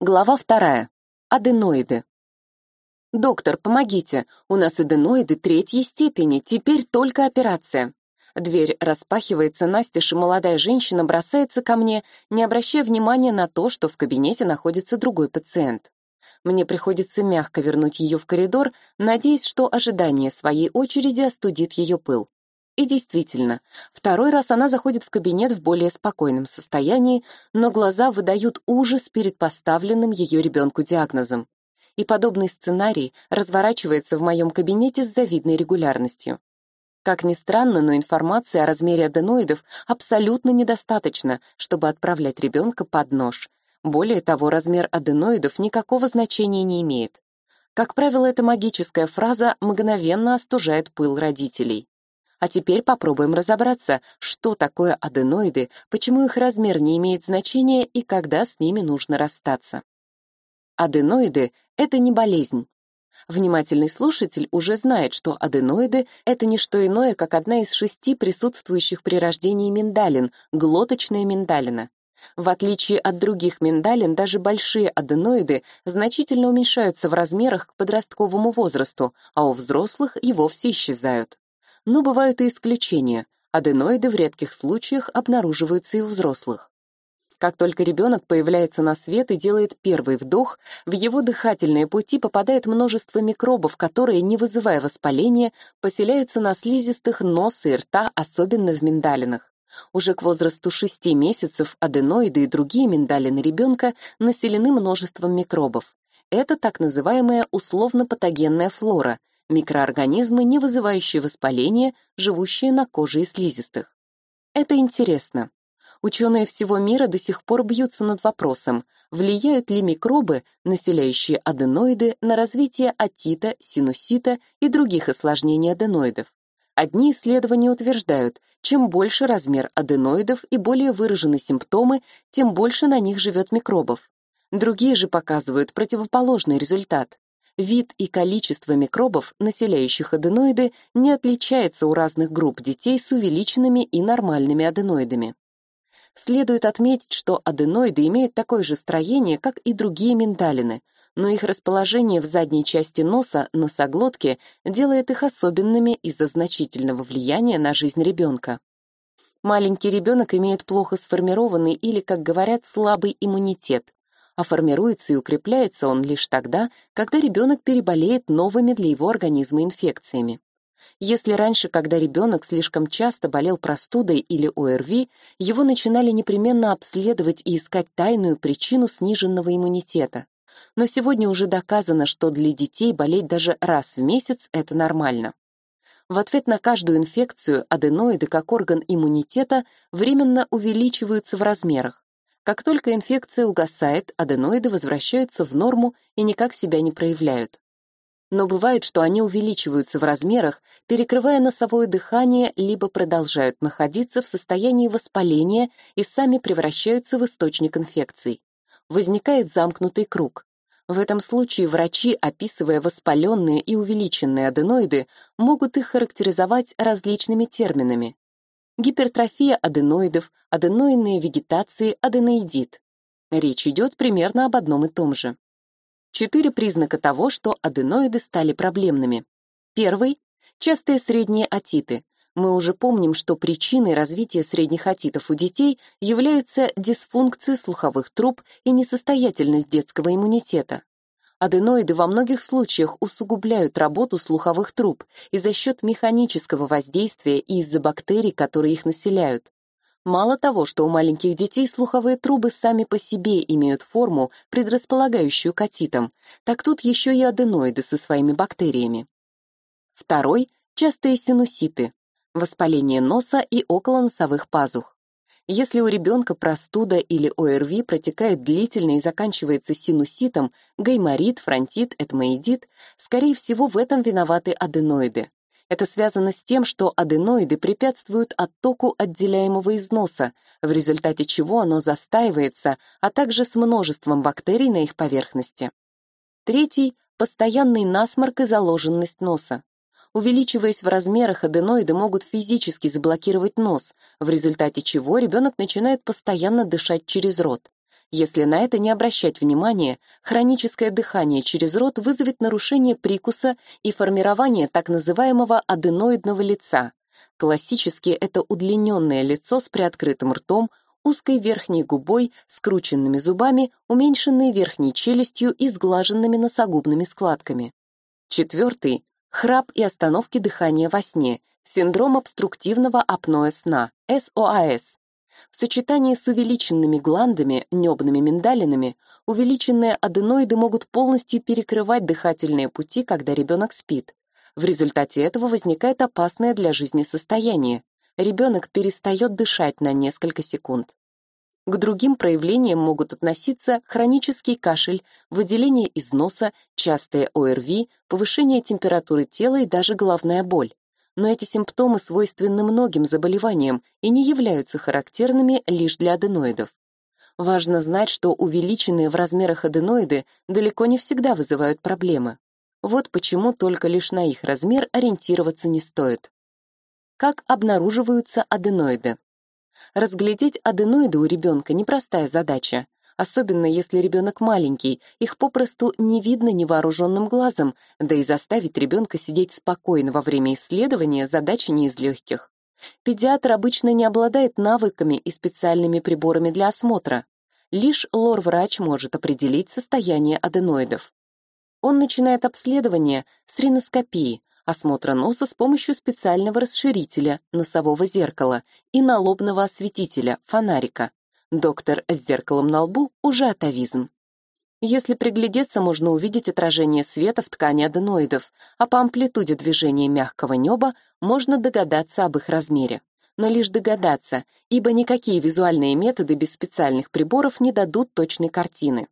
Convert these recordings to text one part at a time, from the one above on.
Глава вторая. Аденоиды. «Доктор, помогите, у нас аденоиды третьей степени, теперь только операция». Дверь распахивается настежь, молодая женщина бросается ко мне, не обращая внимания на то, что в кабинете находится другой пациент. Мне приходится мягко вернуть ее в коридор, надеясь, что ожидание своей очереди остудит ее пыл. И действительно, второй раз она заходит в кабинет в более спокойном состоянии, но глаза выдают ужас перед поставленным ее ребенку диагнозом. И подобный сценарий разворачивается в моем кабинете с завидной регулярностью. Как ни странно, но информации о размере аденоидов абсолютно недостаточно, чтобы отправлять ребенка под нож. Более того, размер аденоидов никакого значения не имеет. Как правило, эта магическая фраза мгновенно остужает пыл родителей. А теперь попробуем разобраться, что такое аденоиды, почему их размер не имеет значения и когда с ними нужно расстаться. Аденоиды — это не болезнь. Внимательный слушатель уже знает, что аденоиды — это не что иное, как одна из шести присутствующих при рождении миндалин — глоточная миндалина. В отличие от других миндалин, даже большие аденоиды значительно уменьшаются в размерах к подростковому возрасту, а у взрослых и вовсе исчезают. Но бывают и исключения. Аденоиды в редких случаях обнаруживаются и у взрослых. Как только ребенок появляется на свет и делает первый вдох, в его дыхательные пути попадает множество микробов, которые, не вызывая воспаления, поселяются на слизистых носа и рта, особенно в миндалинах. Уже к возрасту 6 месяцев аденоиды и другие миндалины ребенка населены множеством микробов. Это так называемая условно-патогенная флора, микроорганизмы, не вызывающие воспаления, живущие на коже и слизистых. Это интересно. Ученые всего мира до сих пор бьются над вопросом, влияют ли микробы, населяющие аденоиды, на развитие отита, синусита и других осложнений аденоидов. Одни исследования утверждают, чем больше размер аденоидов и более выражены симптомы, тем больше на них живет микробов. Другие же показывают противоположный результат. Вид и количество микробов, населяющих аденоиды, не отличается у разных групп детей с увеличенными и нормальными аденоидами. Следует отметить, что аденоиды имеют такое же строение, как и другие миндалины, но их расположение в задней части носа, носоглотки, делает их особенными из-за значительного влияния на жизнь ребенка. Маленький ребенок имеет плохо сформированный или, как говорят, слабый иммунитет, а формируется и укрепляется он лишь тогда, когда ребенок переболеет новыми для его организма инфекциями. Если раньше, когда ребенок слишком часто болел простудой или ОРВИ, его начинали непременно обследовать и искать тайную причину сниженного иммунитета. Но сегодня уже доказано, что для детей болеть даже раз в месяц — это нормально. В ответ на каждую инфекцию аденоиды как орган иммунитета временно увеличиваются в размерах, как только инфекция угасает, аденоиды возвращаются в норму и никак себя не проявляют. Но бывает, что они увеличиваются в размерах, перекрывая носовое дыхание, либо продолжают находиться в состоянии воспаления и сами превращаются в источник инфекций. Возникает замкнутый круг. В этом случае врачи, описывая воспаленные и увеличенные аденоиды, могут их характеризовать различными терминами гипертрофия аденоидов, аденоидные вегетации, аденоидит. Речь идет примерно об одном и том же. Четыре признака того, что аденоиды стали проблемными. Первый — частые средние отиты. Мы уже помним, что причиной развития средних отитов у детей являются дисфункции слуховых труб и несостоятельность детского иммунитета. Аденоиды во многих случаях усугубляют работу слуховых труб и за счет механического воздействия и из-за бактерий, которые их населяют. Мало того, что у маленьких детей слуховые трубы сами по себе имеют форму, предрасполагающую к отитам, так тут еще и аденоиды со своими бактериями. Второй — частые синуситы, воспаление носа и околоносовых пазух. Если у ребенка простуда или ОРВИ протекает длительно и заканчивается синуситом, гайморит, фронтит, этмоидит, скорее всего, в этом виноваты аденоиды. Это связано с тем, что аденоиды препятствуют оттоку отделяемого из носа, в результате чего оно застаивается, а также с множеством бактерий на их поверхности. Третий — постоянный насморк и заложенность носа. Увеличиваясь в размерах, аденоиды могут физически заблокировать нос, в результате чего ребенок начинает постоянно дышать через рот. Если на это не обращать внимания, хроническое дыхание через рот вызовет нарушение прикуса и формирование так называемого аденоидного лица. Классически это удлиненное лицо с приоткрытым ртом, узкой верхней губой, скрученными зубами, уменьшенной верхней челюстью и сглаженными носогубными складками. Четвертый — храп и остановки дыхания во сне, синдром обструктивного апноэ сна, СОАС. В сочетании с увеличенными гландами, небными миндалинами, увеличенные аденоиды могут полностью перекрывать дыхательные пути, когда ребенок спит. В результате этого возникает опасное для жизни состояние. Ребенок перестает дышать на несколько секунд. К другим проявлениям могут относиться хронический кашель, выделение из носа, частые ОРВИ, повышение температуры тела и даже головная боль но эти симптомы свойственны многим заболеваниям и не являются характерными лишь для аденоидов. Важно знать, что увеличенные в размерах аденоиды далеко не всегда вызывают проблемы. Вот почему только лишь на их размер ориентироваться не стоит. Как обнаруживаются аденоиды? Разглядеть аденоиды у ребенка непростая задача. Особенно если ребенок маленький, их попросту не видно невооруженным глазом, да и заставить ребенка сидеть спокойно во время исследования задача не из легких. Педиатр обычно не обладает навыками и специальными приборами для осмотра. Лишь лор-врач может определить состояние аденоидов. Он начинает обследование с риноскопии, осмотра носа с помощью специального расширителя, носового зеркала и налобного осветителя, фонарика. Доктор с зеркалом на лбу уже атовизм. Если приглядеться, можно увидеть отражение света в ткани аденоидов, а по амплитуде движения мягкого неба можно догадаться об их размере. Но лишь догадаться, ибо никакие визуальные методы без специальных приборов не дадут точной картины.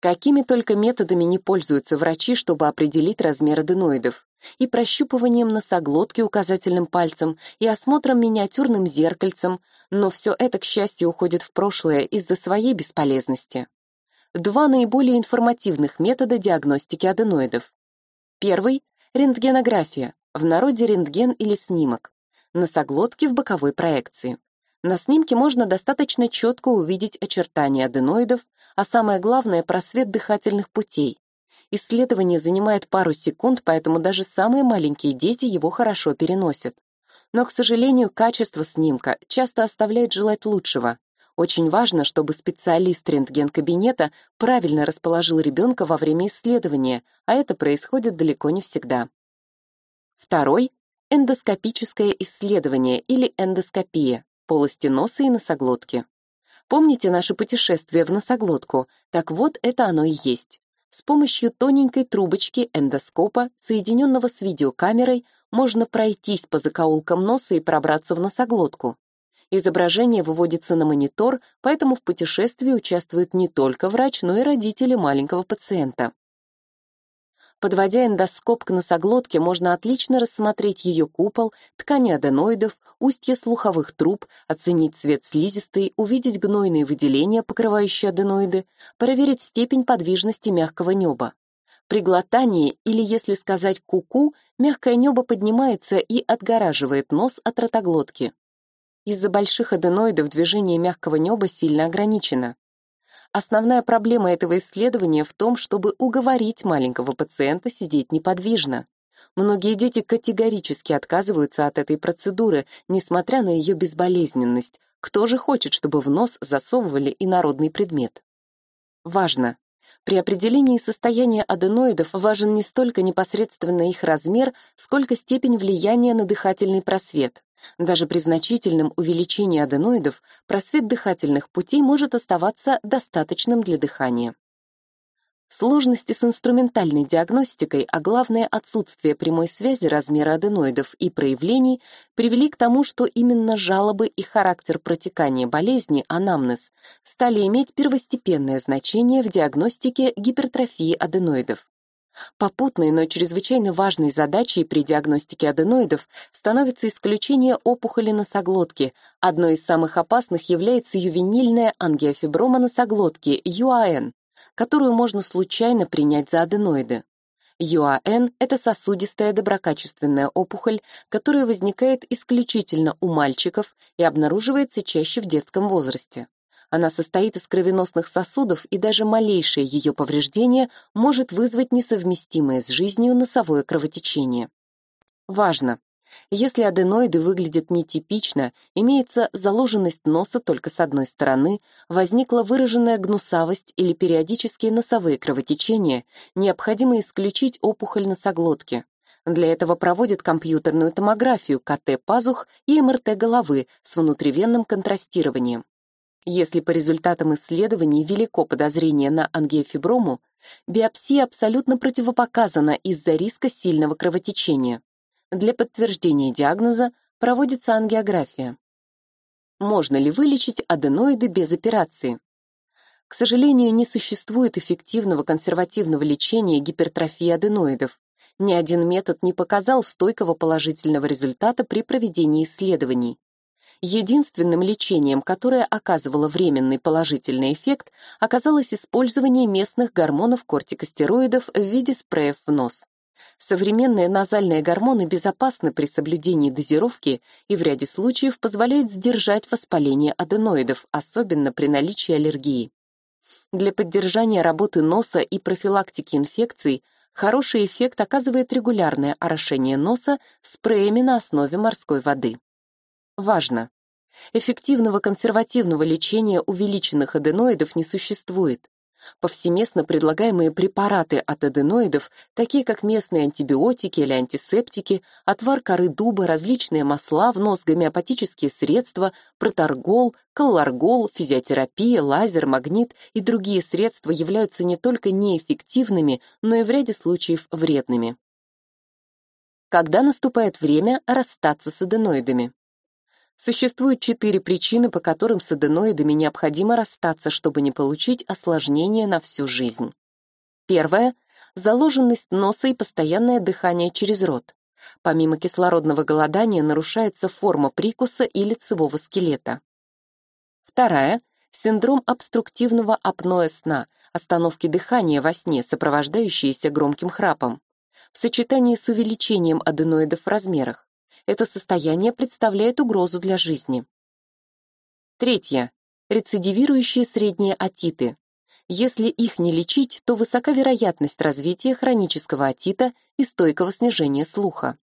Какими только методами не пользуются врачи, чтобы определить размер аденоидов. И прощупыванием носоглотки указательным пальцем, и осмотром миниатюрным зеркальцем, но все это, к счастью, уходит в прошлое из-за своей бесполезности. Два наиболее информативных метода диагностики аденоидов. Первый — рентгенография, в народе рентген или снимок, носоглотки в боковой проекции. На снимке можно достаточно четко увидеть очертания аденоидов, а самое главное — просвет дыхательных путей. Исследование занимает пару секунд, поэтому даже самые маленькие дети его хорошо переносят. Но, к сожалению, качество снимка часто оставляет желать лучшего. Очень важно, чтобы специалист рентген-кабинета правильно расположил ребенка во время исследования, а это происходит далеко не всегда. Второй — эндоскопическое исследование или эндоскопия полости носа и носоглотки. Помните наше путешествие в носоглотку? Так вот, это оно и есть. С помощью тоненькой трубочки эндоскопа, соединенного с видеокамерой, можно пройтись по закоулкам носа и пробраться в носоглотку. Изображение выводится на монитор, поэтому в путешествии участвует не только врач, но и родители маленького пациента. Подводя эндоскоп к носоглотке, можно отлично рассмотреть ее купол, ткани аденоидов, устье слуховых труб, оценить цвет слизистой, увидеть гнойные выделения, покрывающие аденоиды, проверить степень подвижности мягкого неба. При глотании, или если сказать куку, -ку, мягкое небо поднимается и отгораживает нос от ротоглотки. Из-за больших аденоидов движение мягкого неба сильно ограничено. Основная проблема этого исследования в том, чтобы уговорить маленького пациента сидеть неподвижно. Многие дети категорически отказываются от этой процедуры, несмотря на ее безболезненность. Кто же хочет, чтобы в нос засовывали инородный предмет? Важно! При определении состояния аденоидов важен не столько непосредственно их размер, сколько степень влияния на дыхательный просвет. Даже при значительном увеличении аденоидов просвет дыхательных путей может оставаться достаточным для дыхания. Сложности с инструментальной диагностикой, а главное отсутствие прямой связи размера аденоидов и проявлений привели к тому, что именно жалобы и характер протекания болезни, анамнез, стали иметь первостепенное значение в диагностике гипертрофии аденоидов. Попутной, но чрезвычайно важной задачей при диагностике аденоидов становится исключение опухоли носоглотки. Одной из самых опасных является ювенильная ангиофиброма носоглотки, ЮАН, которую можно случайно принять за аденоиды. ЮАН — это сосудистая доброкачественная опухоль, которая возникает исключительно у мальчиков и обнаруживается чаще в детском возрасте. Она состоит из кровеносных сосудов, и даже малейшее ее повреждение может вызвать несовместимое с жизнью носовое кровотечение. Важно! Если аденоиды выглядят нетипично, имеется заложенность носа только с одной стороны, возникла выраженная гнусавость или периодические носовые кровотечения, необходимо исключить опухоль носоглотки. Для этого проводят компьютерную томографию, КТ пазух и МРТ головы с внутривенным контрастированием. Если по результатам исследований велико подозрение на ангиофиброму, биопсия абсолютно противопоказана из-за риска сильного кровотечения. Для подтверждения диагноза проводится ангиография. Можно ли вылечить аденоиды без операции? К сожалению, не существует эффективного консервативного лечения гипертрофии аденоидов. Ни один метод не показал стойкого положительного результата при проведении исследований. Единственным лечением, которое оказывало временный положительный эффект, оказалось использование местных гормонов кортикостероидов в виде спреев в нос. Современные назальные гормоны безопасны при соблюдении дозировки и в ряде случаев позволяют сдержать воспаление аденоидов, особенно при наличии аллергии. Для поддержания работы носа и профилактики инфекций хороший эффект оказывает регулярное орошение носа спреями на основе морской воды. Важно! Эффективного консервативного лечения увеличенных аденоидов не существует. Повсеместно предлагаемые препараты от аденоидов, такие как местные антибиотики или антисептики, отвар коры дуба, различные масла, в гомеопатические средства, проторгол, колларгол, физиотерапия, лазер, магнит и другие средства являются не только неэффективными, но и в ряде случаев вредными. Когда наступает время расстаться с аденоидами? Существует четыре причины, по которым с аденоидами необходимо расстаться, чтобы не получить осложнения на всю жизнь. Первое — заложенность носа и постоянное дыхание через рот. Помимо кислородного голодания нарушается форма прикуса и лицевого скелета. Вторая — синдром обструктивного апноэ сна, остановки дыхания во сне, сопровождающиеся громким храпом. В сочетании с увеличением аденоидов в размерах это состояние представляет угрозу для жизни. Третье. Рецидивирующие средние отиты. Если их не лечить, то высока вероятность развития хронического отита и стойкого снижения слуха.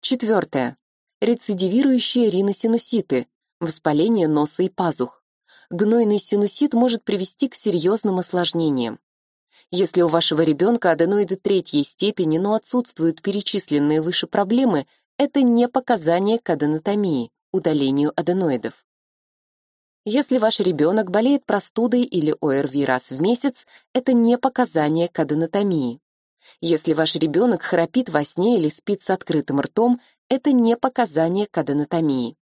Четвертое. Рецидивирующие риносинуситы, воспаление носа и пазух. Гнойный синусит может привести к серьезным осложнениям. Если у вашего ребенка аденоиды третьей степени, но отсутствуют перечисленные выше проблемы, это не показание к аденотомии, удалению аденоидов. Если ваш ребенок болеет простудой или ОРВИ раз в месяц, это не показание к аденотомии. Если ваш ребенок храпит во сне или спит с открытым ртом, это не показание к аденотомии.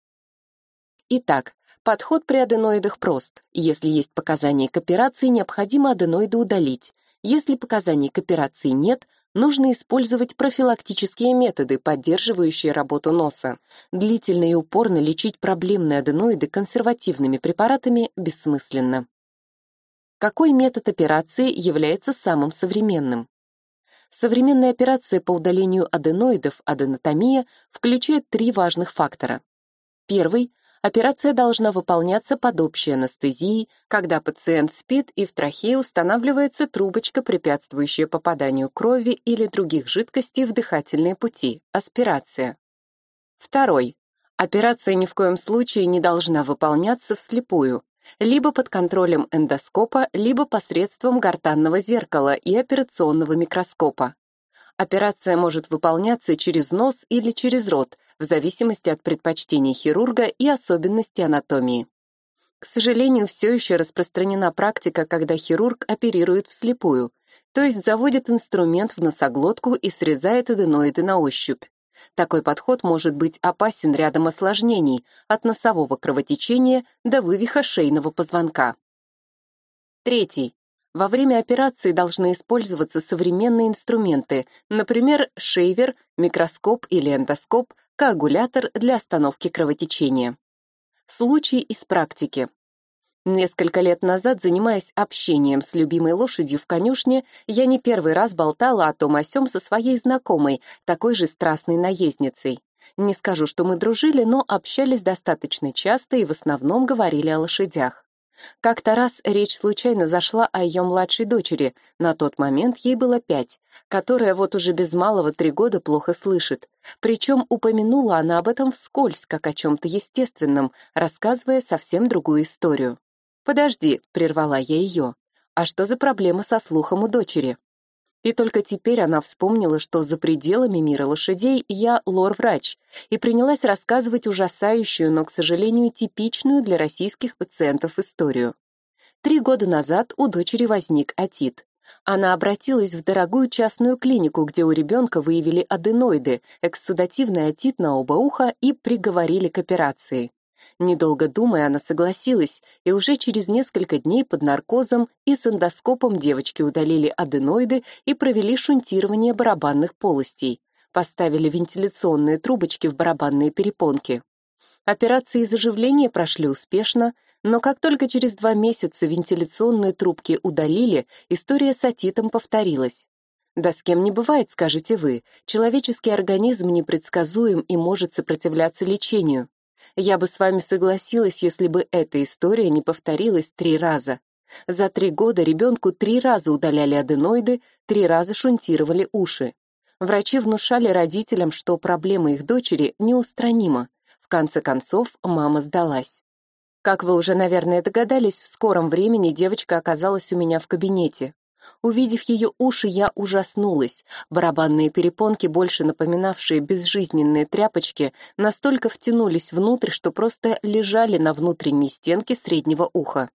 Итак, подход при аденоидах прост. Если есть показания к операции, необходимо аденоиды удалить. Если показаний к операции нет, нужно использовать профилактические методы, поддерживающие работу носа. Длительно и упорно лечить проблемные аденоиды консервативными препаратами бессмысленно. Какой метод операции является самым современным? Современная операция по удалению аденоидов, аденотомия, включает три важных фактора. Первый Операция должна выполняться под общей анестезией, когда пациент спит и в трахее устанавливается трубочка, препятствующая попаданию крови или других жидкостей в дыхательные пути, аспирация. Второй. Операция ни в коем случае не должна выполняться вслепую, либо под контролем эндоскопа, либо посредством гортанного зеркала и операционного микроскопа. Операция может выполняться через нос или через рот, в зависимости от предпочтений хирурга и особенностей анатомии. К сожалению, все еще распространена практика, когда хирург оперирует вслепую, то есть заводит инструмент в носоглотку и срезает аденоиды на ощупь. Такой подход может быть опасен рядом осложнений, от носового кровотечения до вывиха шейного позвонка. Третий. Во время операции должны использоваться современные инструменты, например, шейвер, микроскоп или эндоскоп, коагулятор для остановки кровотечения. Случай из практики. Несколько лет назад, занимаясь общением с любимой лошадью в конюшне, я не первый раз болтала о том о сём со своей знакомой, такой же страстной наездницей. Не скажу, что мы дружили, но общались достаточно часто и в основном говорили о лошадях. Как-то раз речь случайно зашла о ее младшей дочери, на тот момент ей было пять, которая вот уже без малого три года плохо слышит. Причем упомянула она об этом вскользь, как о чем-то естественном, рассказывая совсем другую историю. «Подожди», — прервала я ее, — «а что за проблема со слухом у дочери?» И только теперь она вспомнила, что за пределами мира лошадей я лор-врач, и принялась рассказывать ужасающую, но, к сожалению, типичную для российских пациентов историю. Три года назад у дочери возник отит. Она обратилась в дорогую частную клинику, где у ребенка выявили аденоиды, экссудативный отит на оба уха и приговорили к операции. Недолго думая, она согласилась, и уже через несколько дней под наркозом и с эндоскопом девочки удалили аденоиды и провели шунтирование барабанных полостей. Поставили вентиляционные трубочки в барабанные перепонки. Операции заживления прошли успешно, но как только через два месяца вентиляционные трубки удалили, история с атитом повторилась. Да с кем не бывает, скажете вы. Человеческий организм непредсказуем и может сопротивляться лечению. Я бы с вами согласилась, если бы эта история не повторилась три раза. За три года ребенку три раза удаляли аденоиды, три раза шунтировали уши. Врачи внушали родителям, что проблема их дочери неустранима. В конце концов, мама сдалась. Как вы уже, наверное, догадались, в скором времени девочка оказалась у меня в кабинете. Увидев ее уши, я ужаснулась. Барабанные перепонки, больше напоминавшие безжизненные тряпочки, настолько втянулись внутрь, что просто лежали на внутренней стенке среднего уха.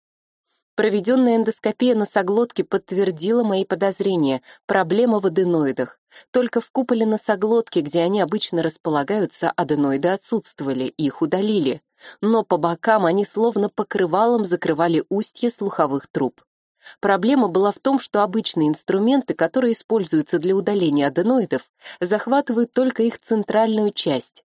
Проведенная эндоскопия носоглотки подтвердила мои подозрения. Проблема в аденоидах. Только в куполе носоглотки, где они обычно располагаются, аденоиды отсутствовали, их удалили. Но по бокам они словно покрывалом закрывали устья слуховых труб. Проблема была в том, что обычные инструменты, которые используются для удаления аденоидов, захватывают только их центральную часть.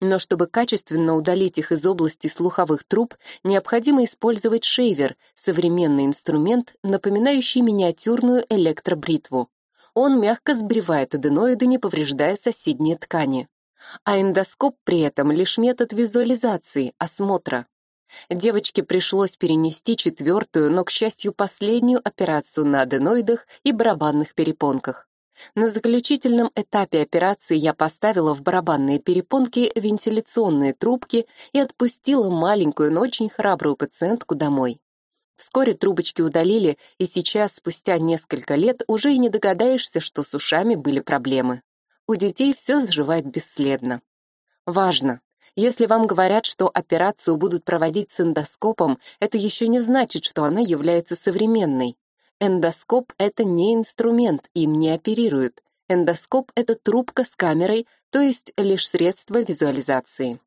Но чтобы качественно удалить их из области слуховых труб, необходимо использовать шейвер, современный инструмент, напоминающий миниатюрную электробритву. Он мягко сбривает аденоиды, не повреждая соседние ткани. А эндоскоп при этом лишь метод визуализации, осмотра. Девочке пришлось перенести четвертую, но, к счастью, последнюю операцию на аденоидах и барабанных перепонках. На заключительном этапе операции я поставила в барабанные перепонки вентиляционные трубки и отпустила маленькую, но очень храбрую пациентку домой. Вскоре трубочки удалили, и сейчас, спустя несколько лет, уже и не догадаешься, что с ушами были проблемы. У детей все заживает бесследно. Важно! Если вам говорят, что операцию будут проводить с эндоскопом, это еще не значит, что она является современной. Эндоскоп — это не инструмент, им не оперируют. Эндоскоп — это трубка с камерой, то есть лишь средство визуализации.